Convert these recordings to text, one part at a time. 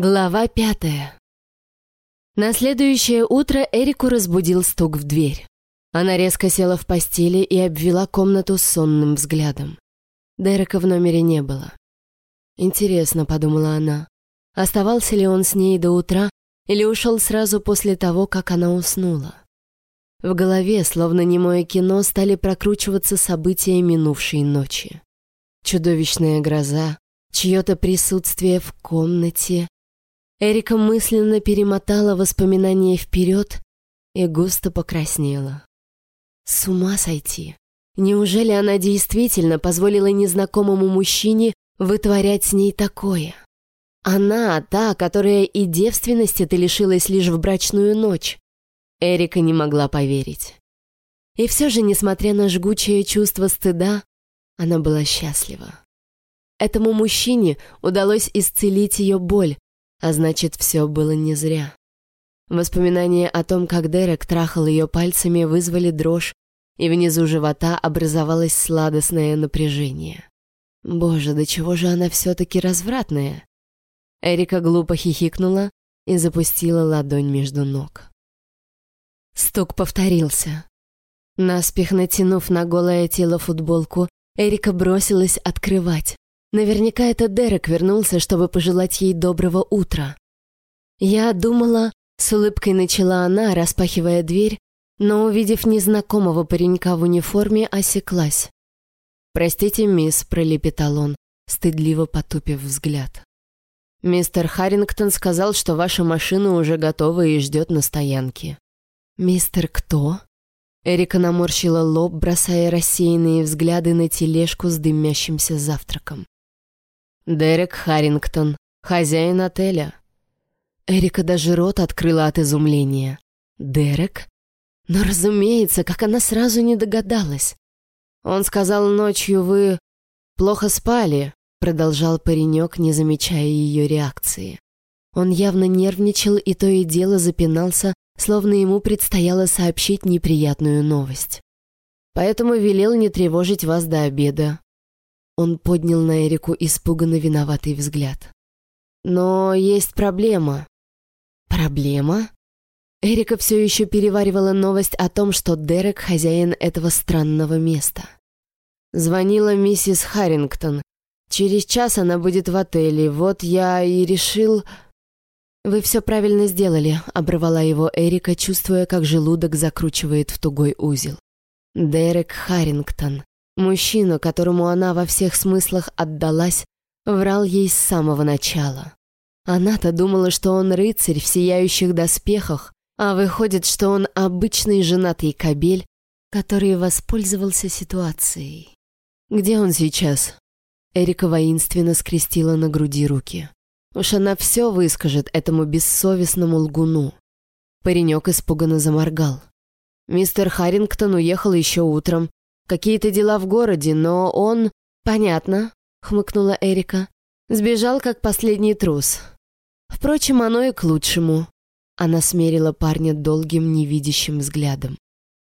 Глава пятая. На следующее утро Эрику разбудил стук в дверь. Она резко села в постели и обвела комнату сонным взглядом. Дерека в номере не было. «Интересно», — подумала она, — оставался ли он с ней до утра или ушел сразу после того, как она уснула. В голове, словно немое кино, стали прокручиваться события минувшей ночи. Чудовищная гроза, чье-то присутствие в комнате, Эрика мысленно перемотала воспоминания вперед и густо покраснела. С ума сойти. Неужели она действительно позволила незнакомому мужчине вытворять с ней такое? Она, та, которая и девственности-то лишилась лишь в брачную ночь. Эрика не могла поверить. И все же, несмотря на жгучее чувство стыда, она была счастлива. Этому мужчине удалось исцелить ее боль, а значит, все было не зря. Воспоминания о том, как Дерек трахал ее пальцами, вызвали дрожь, и внизу живота образовалось сладостное напряжение. Боже, до чего же она все-таки развратная? Эрика глупо хихикнула и запустила ладонь между ног. Стук повторился. Наспех натянув на голое тело футболку, Эрика бросилась открывать. Наверняка это Дерек вернулся, чтобы пожелать ей доброго утра. Я думала, с улыбкой начала она, распахивая дверь, но, увидев незнакомого паренька в униформе, осеклась. «Простите, мисс», — пролепетал он, стыдливо потупив взгляд. «Мистер Харрингтон сказал, что ваша машина уже готова и ждет на стоянке». «Мистер кто?» Эрика наморщила лоб, бросая рассеянные взгляды на тележку с дымящимся завтраком. Дерек Харрингтон, хозяин отеля». Эрика даже рот открыла от изумления. «Дерек?» Но, разумеется, как она сразу не догадалась. «Он сказал ночью, вы плохо спали», — продолжал паренек, не замечая ее реакции. Он явно нервничал и то и дело запинался, словно ему предстояло сообщить неприятную новость. «Поэтому велел не тревожить вас до обеда. Он поднял на Эрику испуганно виноватый взгляд. «Но есть проблема». «Проблема?» Эрика все еще переваривала новость о том, что Дерек — хозяин этого странного места. Звонила миссис Харрингтон. Через час она будет в отеле. Вот я и решил... «Вы все правильно сделали», — оборвала его Эрика, чувствуя, как желудок закручивает в тугой узел. Дерек Харрингтон. Мужчина, которому она во всех смыслах отдалась, врал ей с самого начала. Она-то думала, что он рыцарь в сияющих доспехах, а выходит, что он обычный женатый кобель, который воспользовался ситуацией. «Где он сейчас?» Эрика воинственно скрестила на груди руки. Уж она все выскажет этому бессовестному лгуну. Паренек испуганно заморгал. Мистер Харрингтон уехал еще утром, Какие-то дела в городе, но он... Понятно, хмыкнула Эрика. Сбежал, как последний трус. Впрочем, оно и к лучшему. Она смерила парня долгим невидящим взглядом.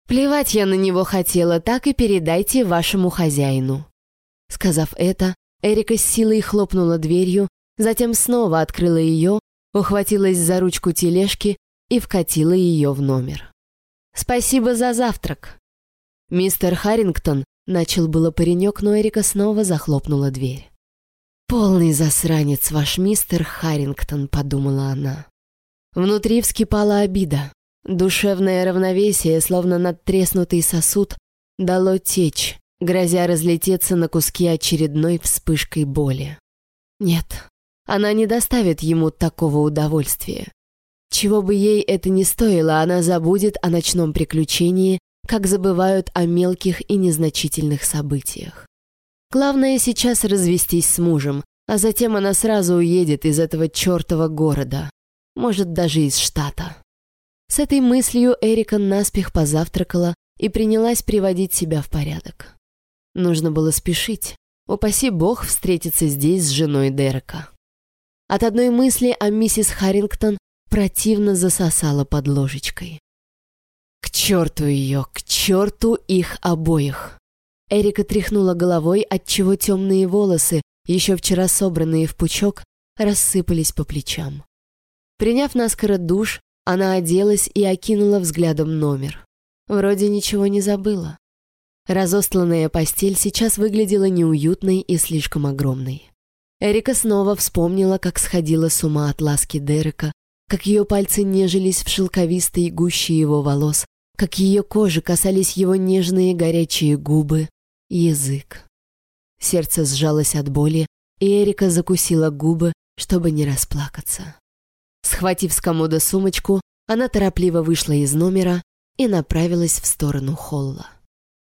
«Плевать я на него хотела, так и передайте вашему хозяину». Сказав это, Эрика с силой хлопнула дверью, затем снова открыла ее, ухватилась за ручку тележки и вкатила ее в номер. «Спасибо за завтрак», «Мистер Харрингтон», — начал было паренек, но Эрика снова захлопнула дверь. «Полный засранец ваш мистер Харрингтон», — подумала она. Внутри вскипала обида. Душевное равновесие, словно надтреснутый сосуд, дало течь, грозя разлететься на куски очередной вспышкой боли. Нет, она не доставит ему такого удовольствия. Чего бы ей это ни стоило, она забудет о ночном приключении как забывают о мелких и незначительных событиях. Главное сейчас развестись с мужем, а затем она сразу уедет из этого чертова города, может, даже из штата. С этой мыслью Эрика наспех позавтракала и принялась приводить себя в порядок. Нужно было спешить. Упаси бог встретиться здесь с женой Дерека. От одной мысли о миссис Харрингтон противно засосала под ложечкой. К черту ее, к черту их обоих. Эрика тряхнула головой, отчего темные волосы, еще вчера собранные в пучок, рассыпались по плечам. Приняв наскоро душ, она оделась и окинула взглядом номер. Вроде ничего не забыла. Разостланная постель сейчас выглядела неуютной и слишком огромной. Эрика снова вспомнила, как сходила с ума от ласки Дерека, как ее пальцы нежились в шелковистой гуще его волос, как ее кожи касались его нежные горячие губы язык. Сердце сжалось от боли, и Эрика закусила губы, чтобы не расплакаться. Схватив с комода сумочку, она торопливо вышла из номера и направилась в сторону холла.